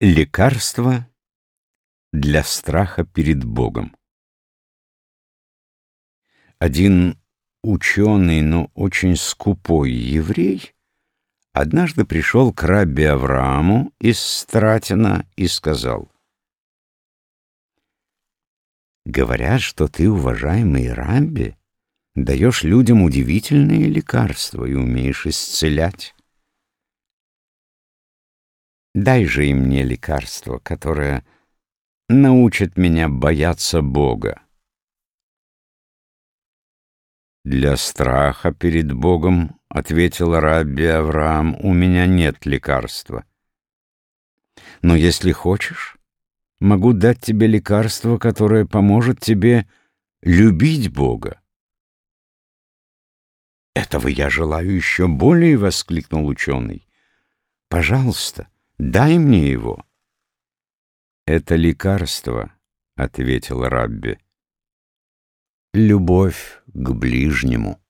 Лекарство для страха перед Богом. Один ученый, но очень скупой еврей однажды пришел к рабби Аврааму из Стратина и сказал, «Говорят, что ты, уважаемый рабби, даешь людям удивительные лекарства и умеешь исцелять. Дай же и мне лекарство, которое научит меня бояться Бога. «Для страха перед Богом, — ответил Рабби Авраам, — у меня нет лекарства. Но если хочешь, могу дать тебе лекарство, которое поможет тебе любить Бога. «Этого я желаю еще более!» — воскликнул ученый. «Пожалуйста, дай мне его». «Это лекарство», — ответил Рабби. «Любовь к ближнему».